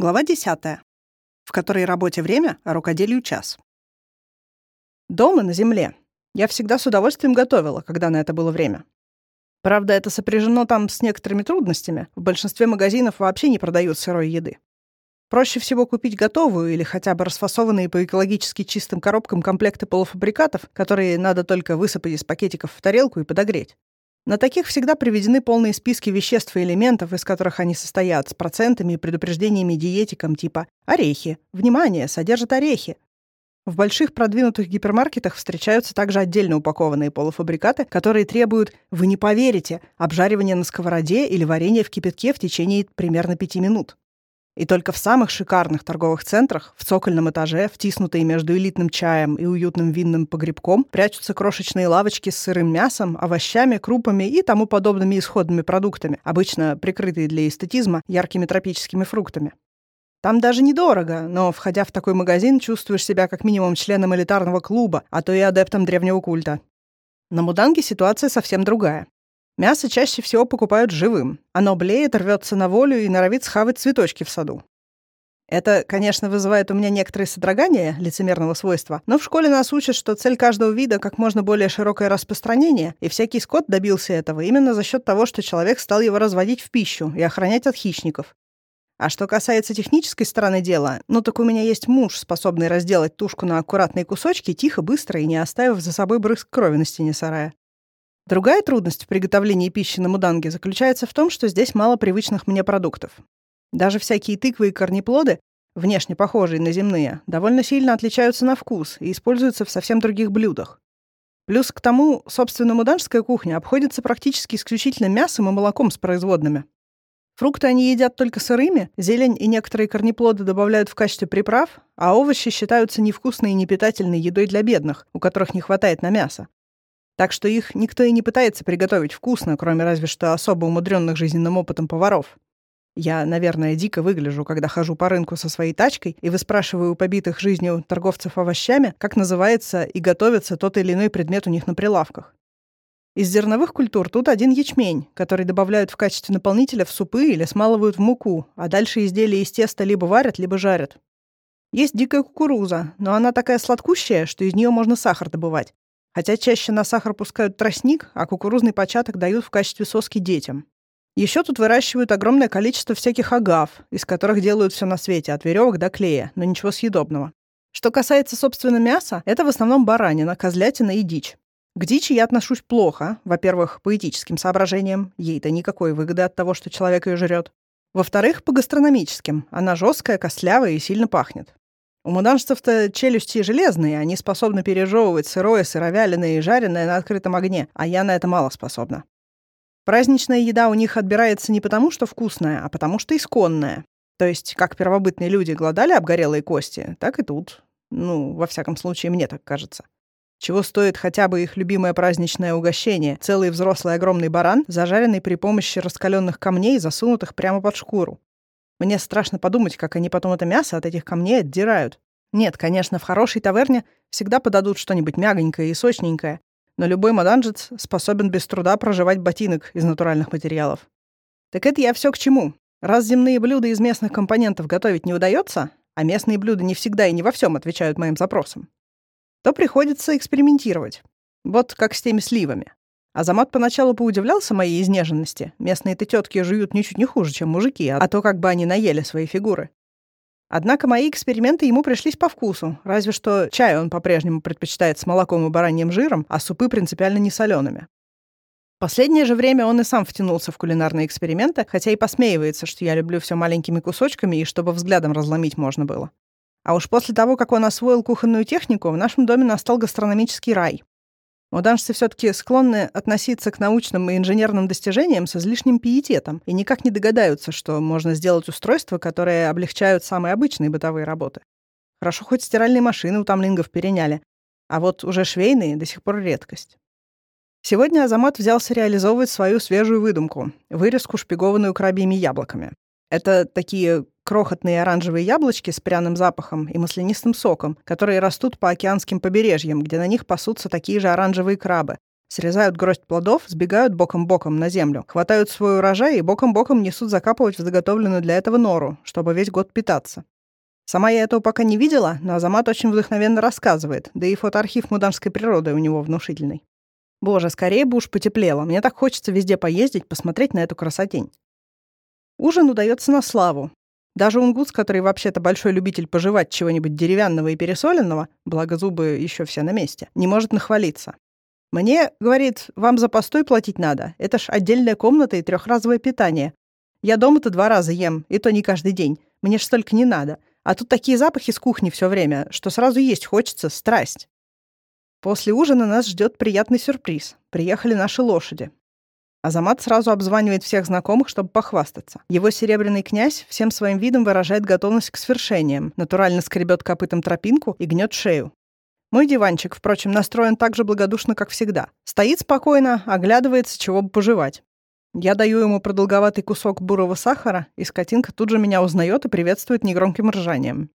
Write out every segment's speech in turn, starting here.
Глава 10, в которой работе время, а рукоделию час. Дома, на земле, я всегда с удовольствием готовила, когда на это было время. Правда, это сопряжено там с некоторыми трудностями. В большинстве магазинов вообще не продают сырой еды. Проще всего купить готовую или хотя бы расфасованные по экологически чистым коробкам комплекты полуфабрикатов, которые надо только высыпать из пакетиков в тарелку и подогреть. На таких всегда приведены полные списки веществ и элементов, из которых они состоят, с процентами и предупреждениями диетикам типа «орехи». Внимание, содержат орехи. В больших продвинутых гипермаркетах встречаются также отдельно упакованные полуфабрикаты, которые требуют, вы не поверите, обжаривания на сковороде или варенья в кипятке в течение примерно 5 минут. И только в самых шикарных торговых центрах, в цокольном этаже, втиснутые между элитным чаем и уютным винным погребком, прячутся крошечные лавочки с сырым мясом, овощами, крупами и тому подобными исходными продуктами, обычно прикрытые для эстетизма яркими тропическими фруктами. Там даже недорого, но, входя в такой магазин, чувствуешь себя как минимум членом элитарного клуба, а то и адептом древнего культа. На Муданге ситуация совсем другая. Мясо чаще всего покупают живым. Оно блеет, рвется на волю и норовит схавать цветочки в саду. Это, конечно, вызывает у меня некоторые содрогания лицемерного свойства, но в школе нас учат, что цель каждого вида — как можно более широкое распространение, и всякий скот добился этого именно за счет того, что человек стал его разводить в пищу и охранять от хищников. А что касается технической стороны дела, ну так у меня есть муж, способный разделать тушку на аккуратные кусочки тихо, быстро и не оставив за собой брызг крови на стене сарая. Другая трудность в приготовлении пищи на муданге заключается в том, что здесь мало привычных мне продуктов. Даже всякие тыквы и корнеплоды, внешне похожие на земные, довольно сильно отличаются на вкус и используются в совсем других блюдах. Плюс к тому, собственно, муданжская кухня обходится практически исключительно мясом и молоком с производными. Фрукты они едят только сырыми, зелень и некоторые корнеплоды добавляют в качестве приправ, а овощи считаются невкусной и непитательной едой для бедных, у которых не хватает на мясо. Так что их никто и не пытается приготовить вкусно, кроме разве что особо умудренных жизненным опытом поваров. Я, наверное, дико выгляжу, когда хожу по рынку со своей тачкой и выспрашиваю у побитых жизнью торговцев овощами, как называется и готовится тот или иной предмет у них на прилавках. Из зерновых культур тут один ячмень, который добавляют в качестве наполнителя в супы или смалывают в муку, а дальше изделия из теста либо варят, либо жарят. Есть дикая кукуруза, но она такая сладкущая, что из нее можно сахар добывать. Хотя чаще на сахар пускают тростник, а кукурузный початок дают в качестве соски детям. Еще тут выращивают огромное количество всяких агав, из которых делают все на свете, от веревок до клея, но ничего съедобного. Что касается, собственно, мяса, это в основном баранина, козлятина и дичь. К дичи я отношусь плохо. Во-первых, по этическим соображениям. Ей-то никакой выгоды от того, что человек ее жрет. Во-вторых, по гастрономическим. Она жесткая, костлявая и сильно пахнет. У муданжцев-то челюсти железные, они способны пережевывать сырое, сыровяленое и жареное на открытом огне, а я на это мало способна. Праздничная еда у них отбирается не потому, что вкусная, а потому, что исконная. То есть, как первобытные люди гладали обгорелые кости, так и тут. Ну, во всяком случае, мне так кажется. Чего стоит хотя бы их любимое праздничное угощение — целый взрослый огромный баран, зажаренный при помощи раскаленных камней, засунутых прямо под шкуру. Мне страшно подумать, как они потом это мясо от этих камней отдирают. Нет, конечно, в хорошей таверне всегда подадут что-нибудь мягонькое и сочненькое, но любой маданжец способен без труда проживать ботинок из натуральных материалов. Так это я все к чему. Раз земные блюда из местных компонентов готовить не удается, а местные блюда не всегда и не во всем отвечают моим запросам, то приходится экспериментировать. Вот как с теми сливами. Азамат поначалу поудивлялся моей изнеженности. Местные-то тетки жуют ничуть не хуже, чем мужики, а то как бы они наели свои фигуры. Однако мои эксперименты ему пришлись по вкусу, разве что чай он по-прежнему предпочитает с молоком и бараньим жиром, а супы принципиально не солеными. Последнее же время он и сам втянулся в кулинарные эксперименты, хотя и посмеивается, что я люблю все маленькими кусочками и чтобы взглядом разломить можно было. А уж после того, как он освоил кухонную технику, в нашем доме настал гастрономический рай. Муданжцы все-таки склонны относиться к научным и инженерным достижениям с излишним пиететом и никак не догадаются, что можно сделать устройства, которые облегчают самые обычные бытовые работы. Хорошо, хоть стиральные машины у тамлингов переняли, а вот уже швейные до сих пор редкость. Сегодня Азамат взялся реализовывать свою свежую выдумку — вырезку, шпигованную крабьими яблоками. Это такие крохотные оранжевые яблочки с пряным запахом и маслянистым соком, которые растут по океанским побережьям, где на них пасутся такие же оранжевые крабы, Срезают гроздь плодов, сбегают боком-боком на землю, хватают свой урожай и боком-боком несут закапывать в заготовленную для этого нору, чтобы весь год питаться. Сама я этого пока не видела, но Азамат очень вдохновенно рассказывает, да и фотоархив муданской природы у него внушительный. Боже, скорее бы уж потеплело. Мне так хочется везде поездить, посмотреть на эту красотень. Ужин удается на славу. Даже унгус, который вообще-то большой любитель пожевать чего-нибудь деревянного и пересоленного, благо зубы еще все на месте, не может нахвалиться. Мне, говорит, вам за постой платить надо. Это ж отдельная комната и трехразовое питание. Я дома-то два раза ем, и то не каждый день. Мне ж столько не надо. А тут такие запахи с кухни все время, что сразу есть хочется, страсть. После ужина нас ждет приятный сюрприз. Приехали наши лошади. Азамат сразу обзванивает всех знакомых, чтобы похвастаться. Его серебряный князь всем своим видом выражает готовность к свершениям, натурально скребет копытом тропинку и гнет шею. Мой диванчик, впрочем, настроен так же благодушно, как всегда. Стоит спокойно, оглядывается, чего бы пожевать. Я даю ему продолговатый кусок бурого сахара, и скотинка тут же меня узнает и приветствует негромким ржанием.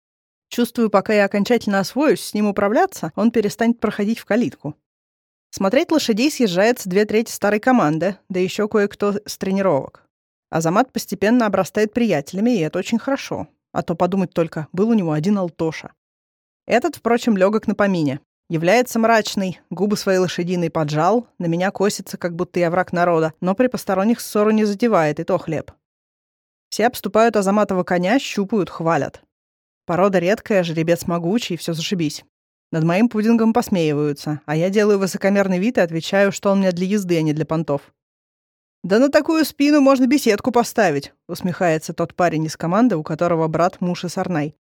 Чувствую, пока я окончательно освоюсь с ним управляться, он перестанет проходить в калитку. Смотреть лошадей съезжается две трети старой команды, да еще кое-кто с тренировок. Азамат постепенно обрастает приятелями, и это очень хорошо. А то подумать только, был у него один Алтоша. Этот, впрочем, легок на помине. Является мрачный, губы свои лошадиные поджал, на меня косится, как будто я враг народа, но при посторонних ссору не задевает, и то хлеб. Все обступают Азаматова коня, щупают, хвалят. Порода редкая, жеребец могучий, все зашибись. Над моим пудингом посмеиваются, а я делаю высокомерный вид и отвечаю, что он мне для езды, а не для понтов. «Да на такую спину можно беседку поставить», — усмехается тот парень из команды, у которого брат муж и Сарнай.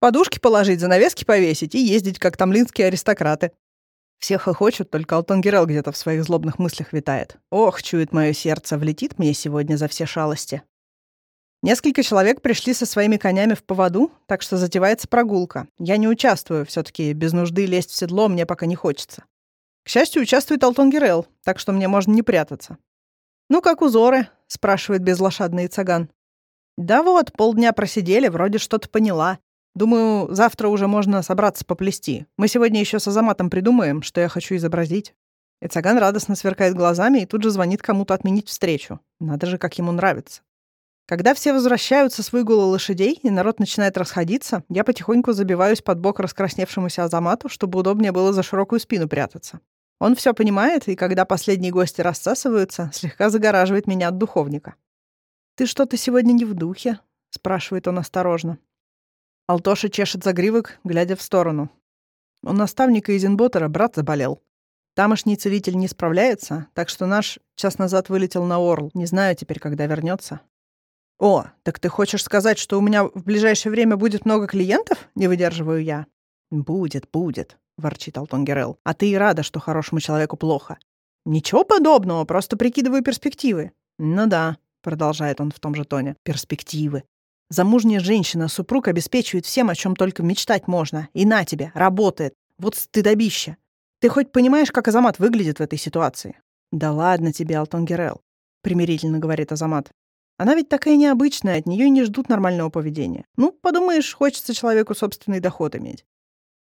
«Подушки положить, занавески повесить и ездить, как тамлинские аристократы». Все хохочут, только Алтон Герел где-то в своих злобных мыслях витает. «Ох, чует мое сердце, влетит мне сегодня за все шалости». Несколько человек пришли со своими конями в поводу, так что затевается прогулка. Я не участвую, все таки без нужды лезть в седло мне пока не хочется. К счастью, участвует Алтон Герел, так что мне можно не прятаться. «Ну, как узоры?» — спрашивает безлошадный цаган. «Да вот, полдня просидели, вроде что-то поняла. Думаю, завтра уже можно собраться поплести. Мы сегодня еще с Азаматом придумаем, что я хочу изобразить». И цаган радостно сверкает глазами и тут же звонит кому-то отменить встречу. Надо же, как ему нравится. Когда все возвращаются с выгула лошадей, и народ начинает расходиться, я потихоньку забиваюсь под бок раскрасневшемуся Азамату, чтобы удобнее было за широкую спину прятаться. Он все понимает, и когда последние гости рассасываются, слегка загораживает меня от духовника. «Ты что-то сегодня не в духе?» — спрашивает он осторожно. Алтоша чешет загривок, глядя в сторону. У наставника Изенботера брат заболел. Тамошний целитель не справляется, так что наш час назад вылетел на Орл. Не знаю теперь, когда вернется. «О, так ты хочешь сказать, что у меня в ближайшее время будет много клиентов?» — не выдерживаю я. «Будет, будет», — ворчит Алтон Герел. «А ты и рада, что хорошему человеку плохо». «Ничего подобного, просто прикидываю перспективы». «Ну да», — продолжает он в том же тоне, — «перспективы. Замужняя женщина, супруг обеспечивает всем, о чем только мечтать можно. И на тебе, работает. Вот стыдобище. Ты хоть понимаешь, как Азамат выглядит в этой ситуации?» «Да ладно тебе, Алтон Герел», — примирительно говорит Азамат. Она ведь такая необычная, от нее не ждут нормального поведения. Ну, подумаешь, хочется человеку собственный доход иметь.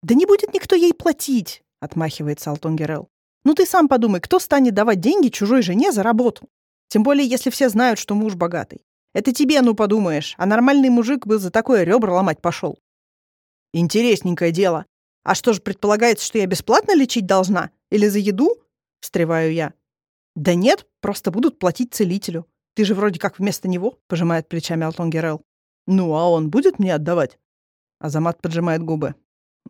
«Да не будет никто ей платить!» — отмахивается Алтон Герел. «Ну ты сам подумай, кто станет давать деньги чужой жене за работу? Тем более, если все знают, что муж богатый. Это тебе, ну подумаешь, а нормальный мужик бы за такое ребра ломать пошел. Интересненькое дело. А что же предполагается, что я бесплатно лечить должна? Или за еду? Встреваю я. Да нет, просто будут платить целителю. Ты же вроде как вместо него, пожимает плечами Алтон Герел. Ну, а он будет мне отдавать? Азамат поджимает губы.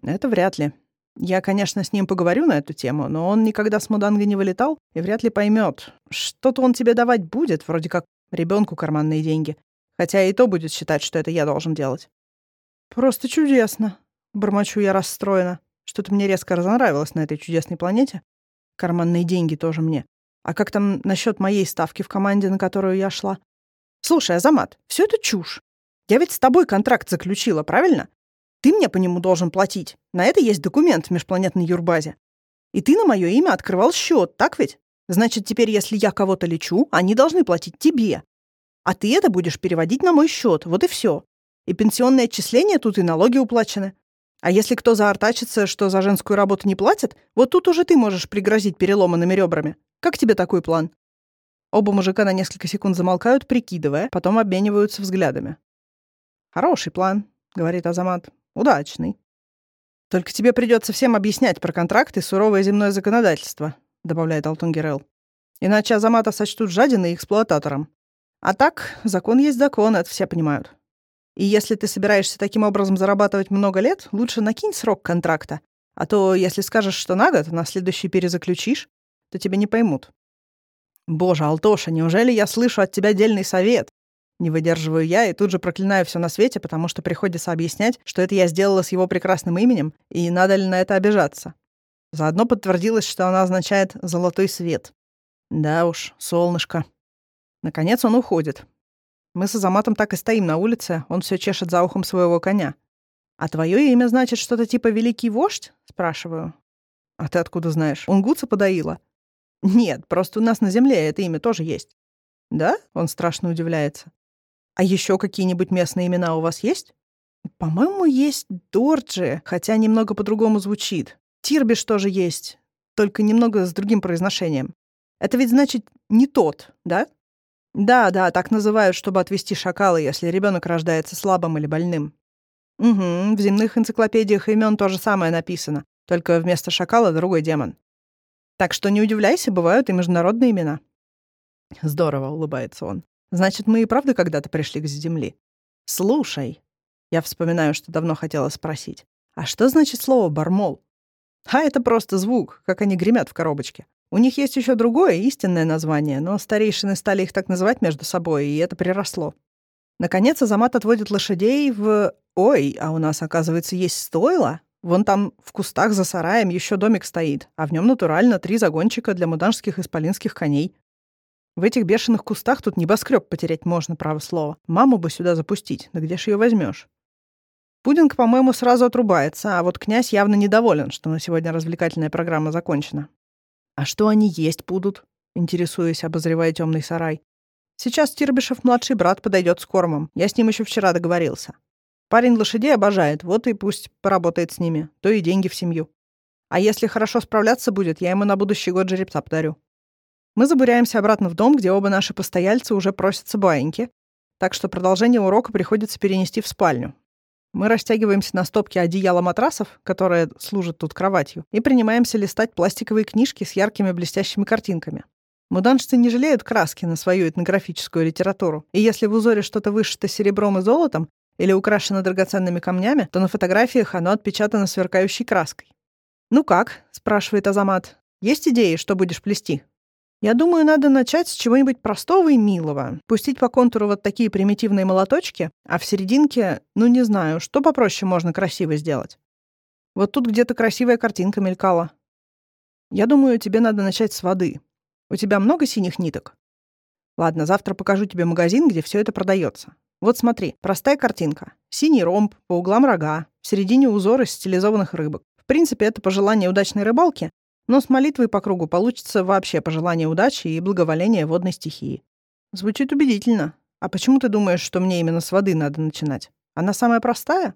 Это вряд ли. Я, конечно, с ним поговорю на эту тему, но он никогда с Муданга не вылетал и вряд ли поймет. Что-то он тебе давать будет, вроде как ребенку карманные деньги. Хотя и то будет считать, что это я должен делать. Просто чудесно. Бормочу я расстроена. Что-то мне резко разонравилось на этой чудесной планете. Карманные деньги тоже мне. А как там насчет моей ставки в команде, на которую я шла? Слушай, Азамат, все это чушь. Я ведь с тобой контракт заключила, правильно? Ты мне по нему должен платить. На это есть документ в межпланетной юрбазе. И ты на мое имя открывал счет, так ведь? Значит, теперь, если я кого-то лечу, они должны платить тебе. А ты это будешь переводить на мой счет, вот и все. И пенсионные отчисления тут, и налоги уплачены. А если кто заортачится, что за женскую работу не платят, вот тут уже ты можешь пригрозить переломанными ребрами. Как тебе такой план?» Оба мужика на несколько секунд замолкают, прикидывая, потом обмениваются взглядами. «Хороший план», — говорит Азамат. «Удачный». «Только тебе придется всем объяснять про контракты и суровое земное законодательство», — добавляет Алтон Герел. «Иначе Азамата сочтут жадиной и эксплуататором. А так, закон есть закон, это все понимают. И если ты собираешься таким образом зарабатывать много лет, лучше накинь срок контракта. А то, если скажешь, что на год, на следующий перезаключишь, то тебя не поймут. Боже, Алтоша, неужели я слышу от тебя дельный совет? Не выдерживаю я и тут же проклинаю все на свете, потому что приходится объяснять, что это я сделала с его прекрасным именем, и надо ли на это обижаться. Заодно подтвердилось, что она означает «золотой свет». Да уж, солнышко. Наконец он уходит. Мы с Азаматом так и стоим на улице, он все чешет за ухом своего коня. «А твое имя значит что-то типа «Великий вождь»?» — спрашиваю. «А ты откуда знаешь? Унгуца подоила?» «Нет, просто у нас на земле это имя тоже есть». «Да?» — он страшно удивляется. «А еще какие-нибудь местные имена у вас есть?» «По-моему, есть Дорджи, хотя немного по-другому звучит. Тирбиш тоже есть, только немного с другим произношением. Это ведь значит «не тот», да?» Да, да, так называют, чтобы отвести шакала, если ребенок рождается слабым или больным. Угу, в земных энциклопедиях имен то же самое написано, только вместо шакала другой демон. Так что не удивляйся, бывают и международные имена. Здорово, улыбается он. Значит, мы и правда когда-то пришли к Земли. Слушай, я вспоминаю, что давно хотела спросить. А что значит слово «бармол»? А это просто звук, как они гремят в коробочке. У них есть еще другое, истинное название, но старейшины стали их так называть между собой, и это приросло. Наконец Азамат отводит лошадей в... Ой, а у нас, оказывается, есть стойло. Вон там в кустах за сараем еще домик стоит, а в нем натурально три загончика для муданских исполинских коней. В этих бешеных кустах тут небоскреб потерять можно, право слово. Маму бы сюда запустить, да где ж ее возьмешь? Пудинг, по-моему, сразу отрубается, а вот князь явно недоволен, что на сегодня развлекательная программа закончена. «А что они есть будут?» — интересуясь, обозревая темный сарай. «Сейчас Тирбишев младший брат подойдет с кормом. Я с ним еще вчера договорился. Парень лошадей обожает, вот и пусть поработает с ними, то и деньги в семью. А если хорошо справляться будет, я ему на будущий год жеребца подарю». Мы забуряемся обратно в дом, где оба наши постояльца уже просятся баиньки, так что продолжение урока приходится перенести в спальню, мы растягиваемся на стопке одеяла матрасов, которые служат тут кроватью, и принимаемся листать пластиковые книжки с яркими блестящими картинками. Муданшцы не жалеют краски на свою этнографическую литературу, и если в узоре что-то вышито серебром и золотом или украшено драгоценными камнями, то на фотографиях оно отпечатано сверкающей краской. «Ну как?» — спрашивает Азамат. «Есть идеи, что будешь плести?» Я думаю, надо начать с чего-нибудь простого и милого. Пустить по контуру вот такие примитивные молоточки, а в серединке, ну не знаю, что попроще можно красиво сделать. Вот тут где-то красивая картинка мелькала. Я думаю, тебе надо начать с воды. У тебя много синих ниток? Ладно, завтра покажу тебе магазин, где все это продается. Вот смотри, простая картинка. Синий ромб, по углам рога, в середине узор из стилизованных рыбок. В принципе, это пожелание удачной рыбалки, но с молитвой по кругу получится вообще пожелание удачи и благоволения водной стихии. Звучит убедительно. А почему ты думаешь, что мне именно с воды надо начинать? Она самая простая?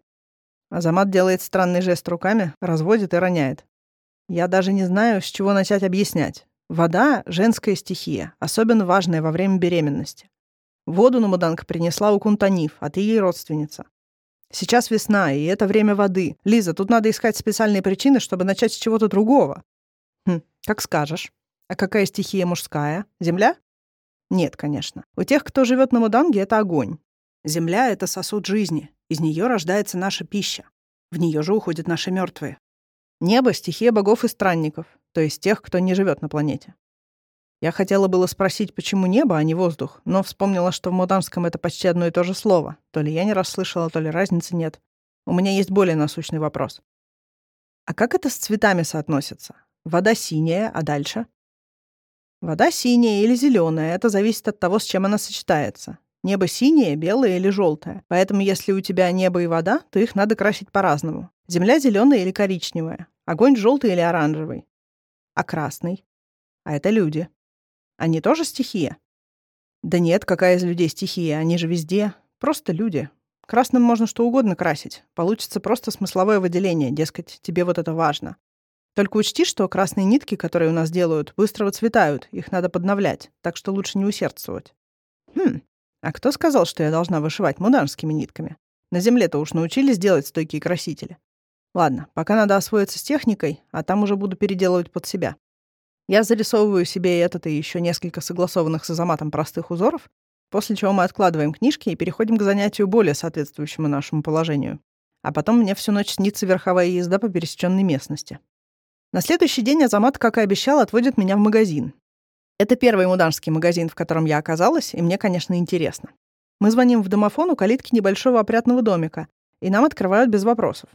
Азамат делает странный жест руками, разводит и роняет. Я даже не знаю, с чего начать объяснять. Вода — женская стихия, особенно важная во время беременности. Воду Намуданка принесла у Кунтанив, а ты ей родственница. Сейчас весна, и это время воды. Лиза, тут надо искать специальные причины, чтобы начать с чего-то другого. Хм, как скажешь. А какая стихия мужская? Земля? Нет, конечно. У тех, кто живет на Муданге, это огонь. Земля — это сосуд жизни. Из нее рождается наша пища. В нее же уходят наши мертвые. Небо — стихия богов и странников, то есть тех, кто не живет на планете. Я хотела было спросить, почему небо, а не воздух, но вспомнила, что в муданском это почти одно и то же слово. То ли я не расслышала, то ли разницы нет. У меня есть более насущный вопрос. А как это с цветами соотносится? Вода синяя, а дальше? Вода синяя или зеленая, это зависит от того, с чем она сочетается. Небо синее, белое или желтое. Поэтому если у тебя небо и вода, то их надо красить по-разному. Земля зеленая или коричневая. Огонь желтый или оранжевый. А красный? А это люди. Они тоже стихия? Да нет, какая из людей стихия? Они же везде. Просто люди. Красным можно что угодно красить. Получится просто смысловое выделение, дескать, тебе вот это важно. Только учти, что красные нитки, которые у нас делают, быстро выцветают, их надо подновлять, так что лучше не усердствовать. Хм, а кто сказал, что я должна вышивать муданскими нитками? На земле-то уж научились делать стойкие красители. Ладно, пока надо освоиться с техникой, а там уже буду переделывать под себя. Я зарисовываю себе этот и еще несколько согласованных с Азаматом простых узоров, после чего мы откладываем книжки и переходим к занятию более соответствующему нашему положению. А потом мне всю ночь снится верховая езда по пересеченной местности. На следующий день Азамат, как и обещал, отводит меня в магазин. Это первый муданский магазин, в котором я оказалась, и мне, конечно, интересно. Мы звоним в домофон у калитки небольшого опрятного домика, и нам открывают без вопросов.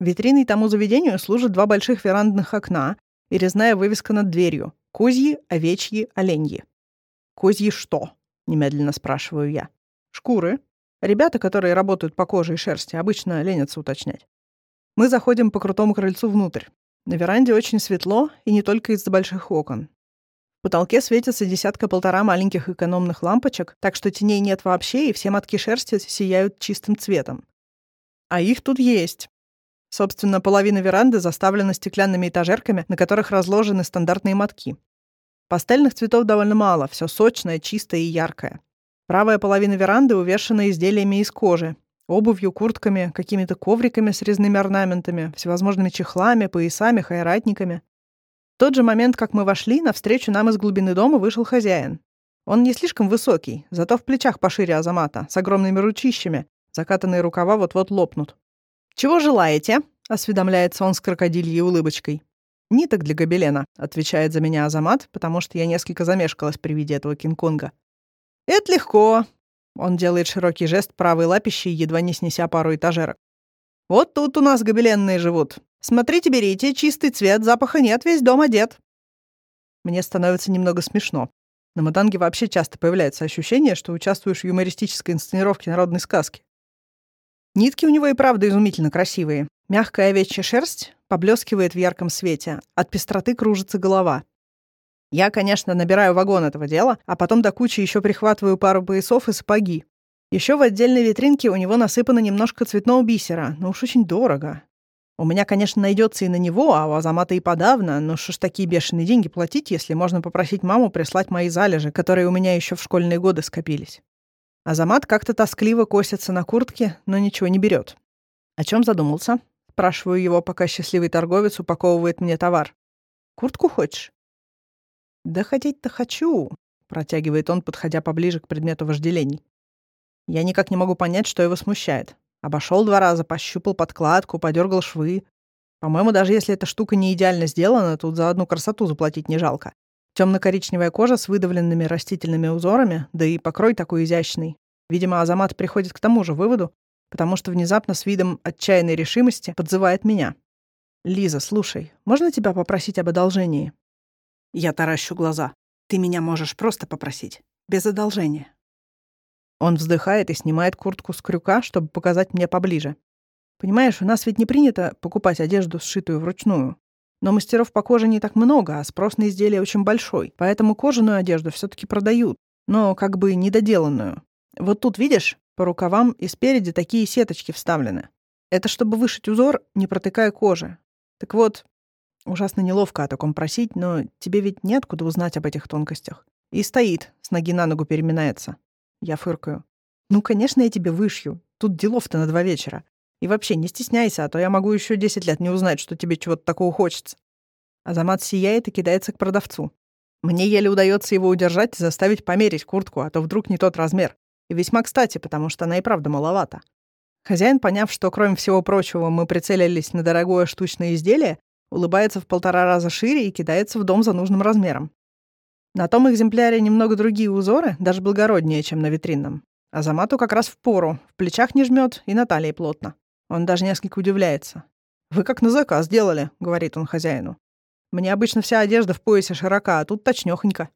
Витриной тому заведению служат два больших верандных окна, и резная вывеска над дверью — «Козьи, овечьи, оленьи». «Козьи что?» — немедленно спрашиваю я. «Шкуры. Ребята, которые работают по коже и шерсти, обычно ленятся уточнять. Мы заходим по крутому крыльцу внутрь. На веранде очень светло, и не только из-за больших окон. В потолке светится десятка-полтора маленьких экономных лампочек, так что теней нет вообще, и все мотки шерсти сияют чистым цветом. А их тут есть. Собственно, половина веранды заставлена стеклянными этажерками, на которых разложены стандартные мотки. Пастельных цветов довольно мало, все сочное, чистое и яркое. Правая половина веранды увешана изделиями из кожи, обувью, куртками, какими-то ковриками с резными орнаментами, всевозможными чехлами, поясами, хайратниками. В тот же момент, как мы вошли, навстречу нам из глубины дома вышел хозяин. Он не слишком высокий, зато в плечах пошире Азамата, с огромными ручищами, закатанные рукава вот-вот лопнут. «Чего желаете?» — осведомляется он с крокодильей улыбочкой. «Ниток для гобелена», — отвечает за меня Азамат, потому что я несколько замешкалась при виде этого Кинг-Конга. «Это легко», — он делает широкий жест правой лапищей, едва не снеся пару этажерок. «Вот тут у нас гобеленные живут. Смотрите, берите, чистый цвет, запаха нет, весь дом одет». Мне становится немного смешно. На Матанге вообще часто появляется ощущение, что участвуешь в юмористической инсценировке народной сказки. Нитки у него и правда изумительно красивые. Мягкая овечья шерсть поблескивает в ярком свете. От пестроты кружится голова. Я, конечно, набираю вагон этого дела, а потом до кучи еще прихватываю пару поясов и сапоги. Еще в отдельной витринке у него насыпано немножко цветного бисера, но уж очень дорого. У меня, конечно, найдется и на него, а у Азамата и подавно, но что ж такие бешеные деньги платить, если можно попросить маму прислать мои залежи, которые у меня еще в школьные годы скопились. Азамат как-то тоскливо косится на куртке, но ничего не берет. «О чем задумался?» — спрашиваю его, пока счастливый торговец упаковывает мне товар. «Куртку хочешь?» «Да хотеть-то хочу», — протягивает он, подходя поближе к предмету вожделений. Я никак не могу понять, что его смущает. Обошел два раза, пощупал подкладку, подергал швы. По-моему, даже если эта штука не идеально сделана, тут за одну красоту заплатить не жалко. Темно-коричневая кожа с выдавленными растительными узорами, да и покрой такой изящный. Видимо, Азамат приходит к тому же выводу, потому что внезапно с видом отчаянной решимости подзывает меня. «Лиза, слушай, можно тебя попросить об одолжении?» Я таращу глаза. «Ты меня можешь просто попросить. Без одолжения». Он вздыхает и снимает куртку с крюка, чтобы показать мне поближе. «Понимаешь, у нас ведь не принято покупать одежду, сшитую вручную. Но мастеров по коже не так много, а спрос на изделия очень большой. Поэтому кожаную одежду все таки продают, но как бы недоделанную. Вот тут, видишь, по рукавам и спереди такие сеточки вставлены. Это чтобы вышить узор, не протыкая кожи. Так вот, ужасно неловко о таком просить, но тебе ведь неоткуда узнать об этих тонкостях. И стоит, с ноги на ногу переминается. Я фыркаю. Ну, конечно, я тебе вышью. Тут делов-то на два вечера. И вообще, не стесняйся, а то я могу еще 10 лет не узнать, что тебе чего-то такого хочется. Азамат сияет и кидается к продавцу. Мне еле удается его удержать и заставить померить куртку, а то вдруг не тот размер. И весьма кстати, потому что она и правда маловата. Хозяин, поняв, что, кроме всего прочего, мы прицелились на дорогое штучное изделие, улыбается в полтора раза шире и кидается в дом за нужным размером. На том экземпляре немного другие узоры, даже благороднее, чем на витринном. Азамату как раз в пору, в плечах не жмет и на талии плотно. Он даже несколько удивляется. «Вы как на заказ делали», — говорит он хозяину. «Мне обычно вся одежда в поясе широка, а тут точнёхонько».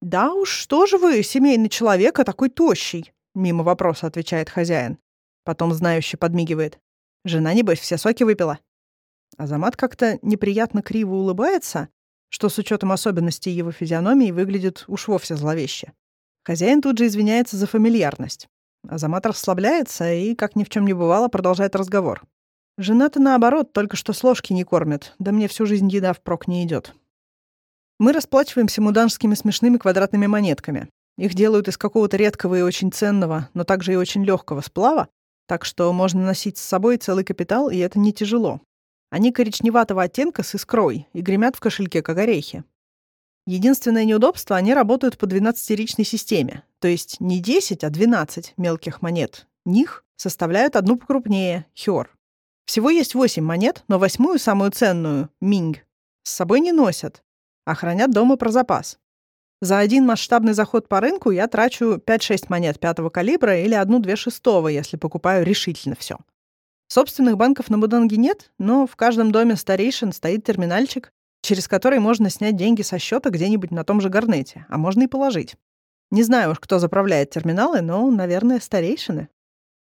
«Да уж, что же вы, семейный человек, а такой тощий?» — мимо вопроса отвечает хозяин. Потом знающе подмигивает. «Жена, небось, все соки выпила?» Азамат как-то неприятно криво улыбается, что с учетом особенностей его физиономии выглядит уж вовсе зловеще. Хозяин тут же извиняется за фамильярность. Азамат расслабляется и, как ни в чем не бывало, продолжает разговор. Жена-то наоборот, только что с ложки не кормят, да мне всю жизнь еда впрок не идет. Мы расплачиваемся муданскими смешными квадратными монетками. Их делают из какого-то редкого и очень ценного, но также и очень легкого сплава, так что можно носить с собой целый капитал, и это не тяжело. Они коричневатого оттенка с искрой и гремят в кошельке, как орехи. Единственное неудобство — они работают по 12-ричной системе, то есть не 10, а 12 мелких монет. Них составляют одну покрупнее — хёр. Всего есть 8 монет, но восьмую, самую ценную, минг, с собой не носят, а хранят дома про запас. За один масштабный заход по рынку я трачу 5-6 монет пятого калибра или одну-две шестого, если покупаю решительно все. Собственных банков на Буданге нет, но в каждом доме старейшин стоит терминальчик, через который можно снять деньги со счета где-нибудь на том же гарнете, а можно и положить. Не знаю уж, кто заправляет терминалы, но, наверное, старейшины.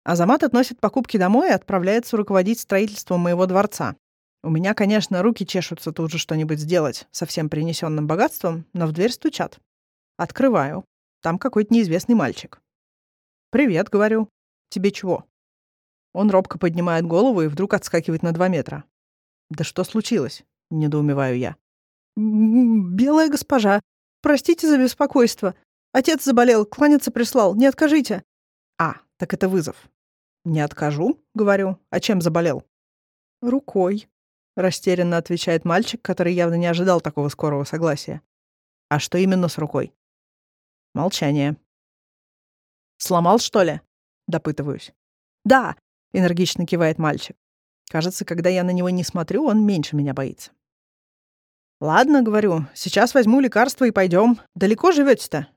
Азамат относит покупки домой и отправляется руководить строительством моего дворца. У меня, конечно, руки чешутся тут же что-нибудь сделать со всем принесенным богатством, но в дверь стучат. Открываю. Там какой-то неизвестный мальчик. «Привет», — говорю. «Тебе чего?» Он робко поднимает голову и вдруг отскакивает на два метра. «Да что случилось?» — недоумеваю я. «Белая госпожа, простите за беспокойство. Отец заболел, кланяться прислал, не откажите». «А, так это вызов. «Не откажу», — говорю. «А чем заболел?» «Рукой», — растерянно отвечает мальчик, который явно не ожидал такого скорого согласия. «А что именно с рукой?» Молчание. «Сломал, что ли?» — допытываюсь. «Да», — энергично кивает мальчик. Кажется, когда я на него не смотрю, он меньше меня боится. «Ладно», — говорю, — «сейчас возьму лекарство и пойдем. Далеко живете-то?»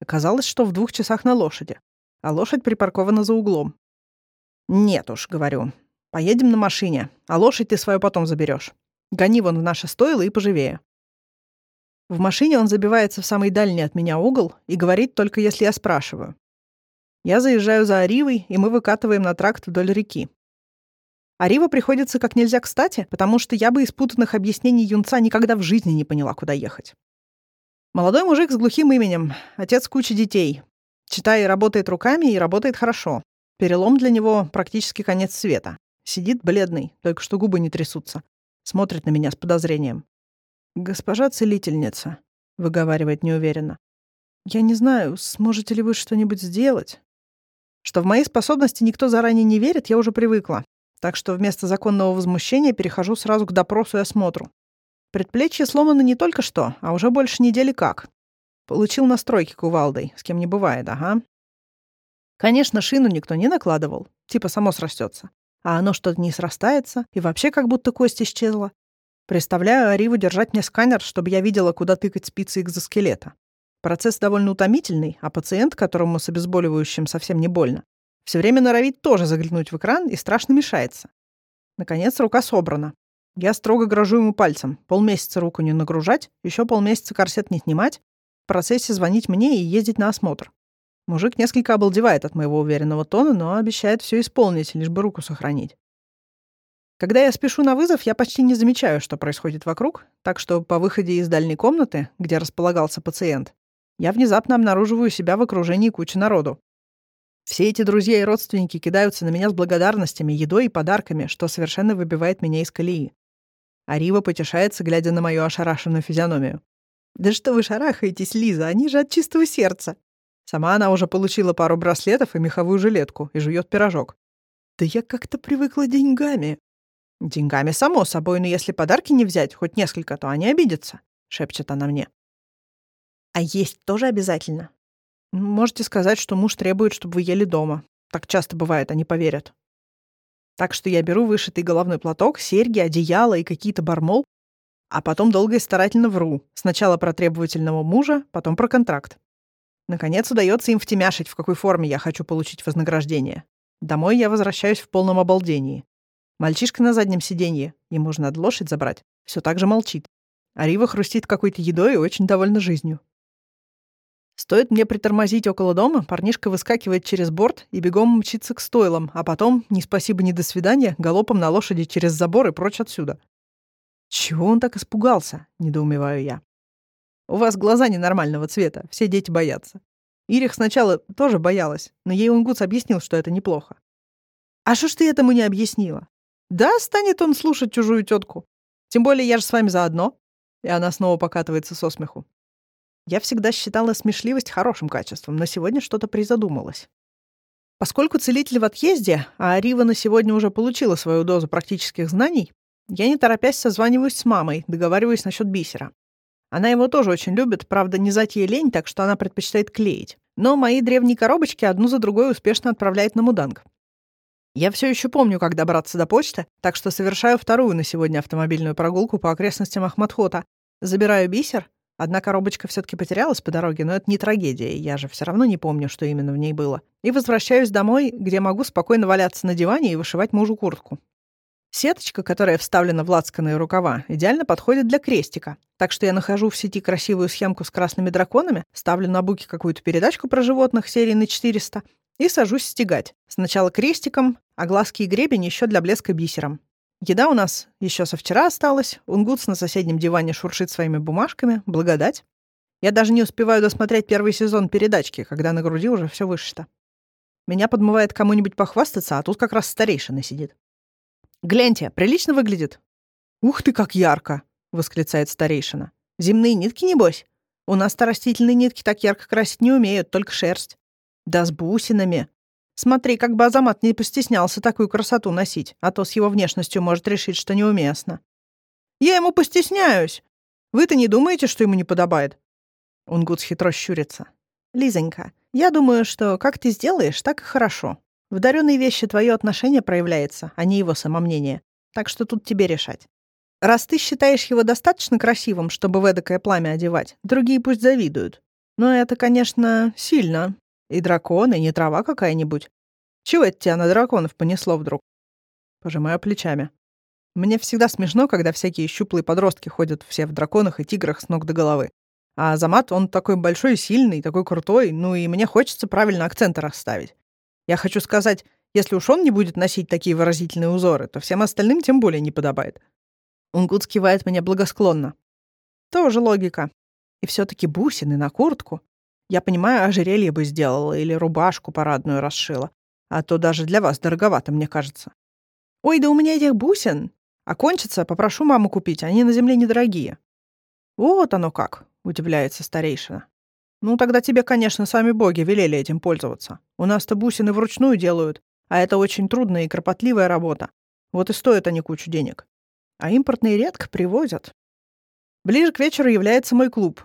Оказалось, что в двух часах на лошади, а лошадь припаркована за углом. «Нет уж», — говорю. «Поедем на машине, а лошадь ты свою потом заберешь. Гони вон в наше стойло и поживее». В машине он забивается в самый дальний от меня угол и говорит только если я спрашиваю. Я заезжаю за Аривой, и мы выкатываем на тракт вдоль реки. Арива приходится как нельзя кстати, потому что я бы из путанных объяснений юнца никогда в жизни не поняла, куда ехать. Молодой мужик с глухим именем, отец кучи детей. Читая, работает руками и работает хорошо. Перелом для него практически конец света. Сидит бледный, только что губы не трясутся. Смотрит на меня с подозрением. «Госпожа целительница», — выговаривает неуверенно. «Я не знаю, сможете ли вы что-нибудь сделать?» Что в мои способности никто заранее не верит, я уже привыкла. Так что вместо законного возмущения перехожу сразу к допросу и осмотру. Предплечье сломано не только что, а уже больше недели как. Получил настройки кувалдой, с кем не бывает, ага. Конечно, шину никто не накладывал, типа само срастется. А оно что-то не срастается, и вообще как будто кость исчезла. Представляю Ариву держать мне сканер, чтобы я видела, куда тыкать спицы экзоскелета. Процесс довольно утомительный, а пациент, которому с обезболивающим совсем не больно, все время норовит тоже заглянуть в экран и страшно мешается. Наконец, рука собрана. Я строго грожу ему пальцем. Полмесяца руку не нагружать, еще полмесяца корсет не снимать, в процессе звонить мне и ездить на осмотр. Мужик несколько обалдевает от моего уверенного тона, но обещает все исполнить, лишь бы руку сохранить. Когда я спешу на вызов, я почти не замечаю, что происходит вокруг, так что по выходе из дальней комнаты, где располагался пациент, я внезапно обнаруживаю себя в окружении кучи народу. Все эти друзья и родственники кидаются на меня с благодарностями, едой и подарками, что совершенно выбивает меня из колеи. Арива потешается, глядя на мою ошарашенную физиономию. «Да что вы шарахаетесь, Лиза, они же от чистого сердца!» Сама она уже получила пару браслетов и меховую жилетку и жует пирожок. Да я как-то привыкла деньгами. Деньгами, само собой, но если подарки не взять, хоть несколько, то они обидятся, шепчет она мне. А есть тоже обязательно. Можете сказать, что муж требует, чтобы вы ели дома. Так часто бывает, они поверят. Так что я беру вышитый головной платок, серьги, одеяло и какие-то бармол, а потом долго и старательно вру. Сначала про требовательного мужа, потом про контракт. Наконец удается им втемяшить, в какой форме я хочу получить вознаграждение. Домой я возвращаюсь в полном обалдении. Мальчишка на заднем сиденье, ему же надо лошадь забрать, все так же молчит. А Рива хрустит какой-то едой и очень довольна жизнью. Стоит мне притормозить около дома, парнишка выскакивает через борт и бегом мчится к стойлам, а потом, ни спасибо, ни до свидания, галопом на лошади через забор и прочь отсюда. Чего он так испугался? Недоумеваю я. У вас глаза ненормального цвета, все дети боятся. Ирих сначала тоже боялась, но ей Унгутс объяснил, что это неплохо. «А что ж ты этому не объяснила?» «Да, станет он слушать чужую тетку. Тем более я же с вами заодно». И она снова покатывается со смеху. Я всегда считала смешливость хорошим качеством, но сегодня что-то призадумалась. Поскольку целитель в отъезде, а Арива на сегодня уже получила свою дозу практических знаний, я не торопясь созваниваюсь с мамой, договариваюсь насчет бисера. Она его тоже очень любит, правда, не затея лень, так что она предпочитает клеить. Но мои древние коробочки одну за другой успешно отправляет на муданг. Я все еще помню, как добраться до почты, так что совершаю вторую на сегодня автомобильную прогулку по окрестностям Ахматхота. Забираю бисер. Одна коробочка все таки потерялась по дороге, но это не трагедия, я же все равно не помню, что именно в ней было. И возвращаюсь домой, где могу спокойно валяться на диване и вышивать мужу куртку. Сеточка, которая вставлена в лацканые рукава, идеально подходит для крестика. Так что я нахожу в сети красивую схемку с красными драконами, ставлю на буки какую-то передачку про животных серии на 400 и сажусь стегать. Сначала крестиком, а глазки и гребень еще для блеска бисером. Еда у нас еще со вчера осталась. Унгутс на соседнем диване шуршит своими бумажками. Благодать. Я даже не успеваю досмотреть первый сезон передачки, когда на груди уже все вышито. Меня подмывает кому-нибудь похвастаться, а тут как раз старейшина сидит. «Гляньте, прилично выглядит». «Ух ты, как ярко!» — восклицает старейшина. «Земные нитки, небось? У нас-то растительные нитки так ярко красить не умеют, только шерсть. Да с бусинами. Смотри, как бы Азамат не постеснялся такую красоту носить, а то с его внешностью может решить, что неуместно». «Я ему постесняюсь! Вы-то не думаете, что ему не подобает?» Унгут хитро щурится. «Лизонька, я думаю, что как ты сделаешь, так и хорошо. В даренной вещи твое отношение проявляется, а не его самомнение. Так что тут тебе решать. Раз ты считаешь его достаточно красивым, чтобы в эдакое пламя одевать, другие пусть завидуют. Но это, конечно, сильно. И дракон, и не трава какая-нибудь. Чего это тебя на драконов понесло вдруг? Пожимаю плечами. Мне всегда смешно, когда всякие щуплые подростки ходят все в драконах и тиграх с ног до головы. А Замат, он такой большой сильный, такой крутой, ну и мне хочется правильно акценты расставить. Я хочу сказать, если уж он не будет носить такие выразительные узоры, то всем остальным тем более не подобает. Унгут скивает меня благосклонно. Тоже логика. И все таки бусины на куртку. Я понимаю, ожерелье бы сделала или рубашку парадную расшила. А то даже для вас дороговато, мне кажется. Ой, да у меня этих бусин. А кончится, попрошу маму купить, они на земле недорогие. Вот оно как, удивляется старейшина. Ну, тогда тебе, конечно, сами боги велели этим пользоваться. У нас-то бусины вручную делают, а это очень трудная и кропотливая работа. Вот и стоят они кучу денег. А импортные редко привозят. Ближе к вечеру является мой клуб.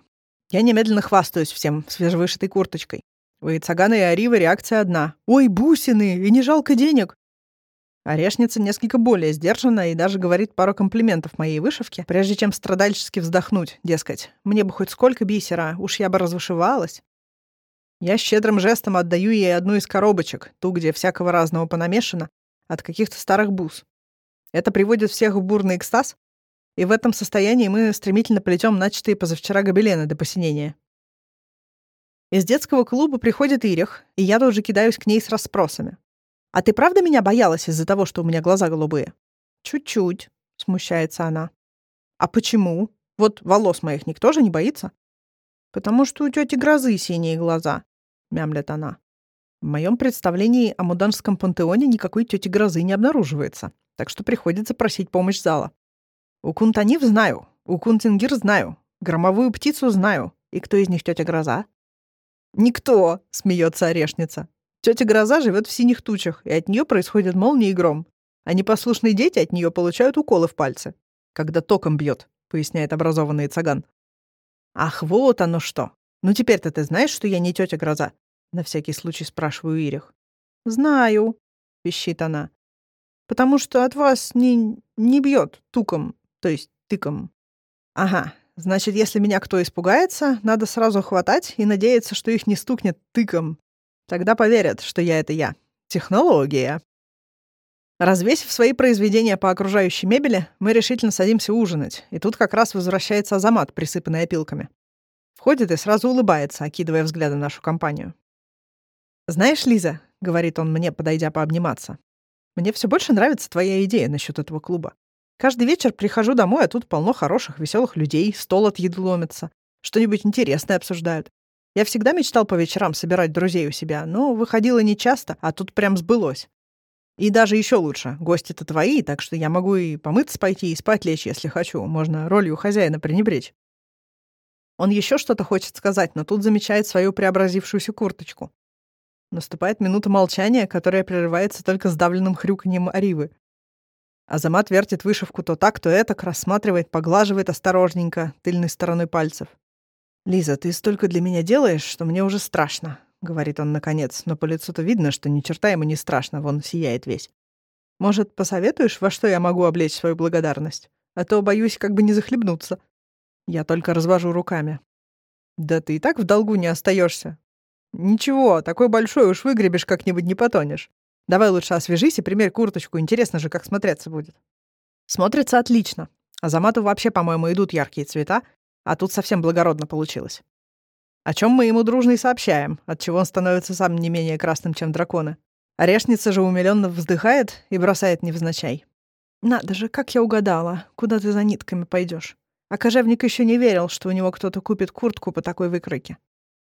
Я немедленно хвастаюсь всем свежевышитой курточкой. У Ицагана и Аривы реакция одна. «Ой, бусины! И не жалко денег!» Орешница несколько более сдержана и даже говорит пару комплиментов моей вышивке, прежде чем страдальчески вздохнуть, дескать, мне бы хоть сколько бисера, уж я бы развышивалась. Я щедрым жестом отдаю ей одну из коробочек, ту, где всякого разного понамешано, от каких-то старых бус. Это приводит всех в бурный экстаз, и в этом состоянии мы стремительно плетем начатые позавчера гобелены до посинения. Из детского клуба приходит Ирих, и я тут же кидаюсь к ней с расспросами. «А ты правда меня боялась из-за того, что у меня глаза голубые?» «Чуть-чуть», — смущается она. «А почему? Вот волос моих никто же не боится?» «Потому что у тети грозы синие глаза», — мямлет она. В моем представлении о муданском пантеоне никакой тети грозы не обнаруживается, так что приходится просить помощь зала. Укун-Танив знаю, Укун-Тингир знаю, громовую птицу знаю. И кто из них тетя гроза? Никто, смеется орешница. Тетя Гроза живет в синих тучах, и от нее происходят молнии и гром. А непослушные дети от нее получают уколы в пальцы, когда током бьет, поясняет образованный цаган. Ах, вот оно что. Ну теперь-то ты знаешь, что я не тетя Гроза? На всякий случай спрашиваю Ирих. Знаю, пищит она. Потому что от вас не, не бьет туком, то есть тыком. Ага, значит, если меня кто испугается, надо сразу хватать и надеяться, что их не стукнет тыком. Тогда поверят, что я — это я. Технология. Развесив свои произведения по окружающей мебели, мы решительно садимся ужинать, и тут как раз возвращается Азамат, присыпанный опилками. Входит и сразу улыбается, окидывая взглядом нашу компанию. «Знаешь, Лиза», — говорит он мне, подойдя пообниматься, «мне все больше нравится твоя идея насчет этого клуба. Каждый вечер прихожу домой, а тут полно хороших, веселых людей, стол от еды ломится, что-нибудь интересное обсуждают. Я всегда мечтал по вечерам собирать друзей у себя, но выходило нечасто, а тут прям сбылось. И даже еще лучше. Гости-то твои, так что я могу и помыться пойти, и спать лечь, если хочу. Можно ролью хозяина пренебречь. Он еще что-то хочет сказать, но тут замечает свою преобразившуюся курточку. Наступает минута молчания, которая прерывается только сдавленным хрюканьем Аривы. Азамат вертит вышивку то так, то этак, рассматривает, поглаживает осторожненько тыльной стороной пальцев. «Лиза, ты столько для меня делаешь, что мне уже страшно», — говорит он наконец, но по лицу-то видно, что ни черта ему не страшно, вон сияет весь. «Может, посоветуешь, во что я могу облечь свою благодарность? А то боюсь как бы не захлебнуться». Я только развожу руками. «Да ты и так в долгу не остаешься. «Ничего, такой большой уж выгребешь как-нибудь, не потонешь. Давай лучше освежись и примерь курточку, интересно же, как смотреться будет». Смотрится отлично. Азамату вообще, по-моему, идут яркие цвета, а тут совсем благородно получилось. О чем мы ему дружно и сообщаем, от чего он становится сам не менее красным, чем драконы. Орешница же умиленно вздыхает и бросает невзначай. «Надо же, как я угадала, куда ты за нитками пойдешь. А кожевник еще не верил, что у него кто-то купит куртку по такой выкройке.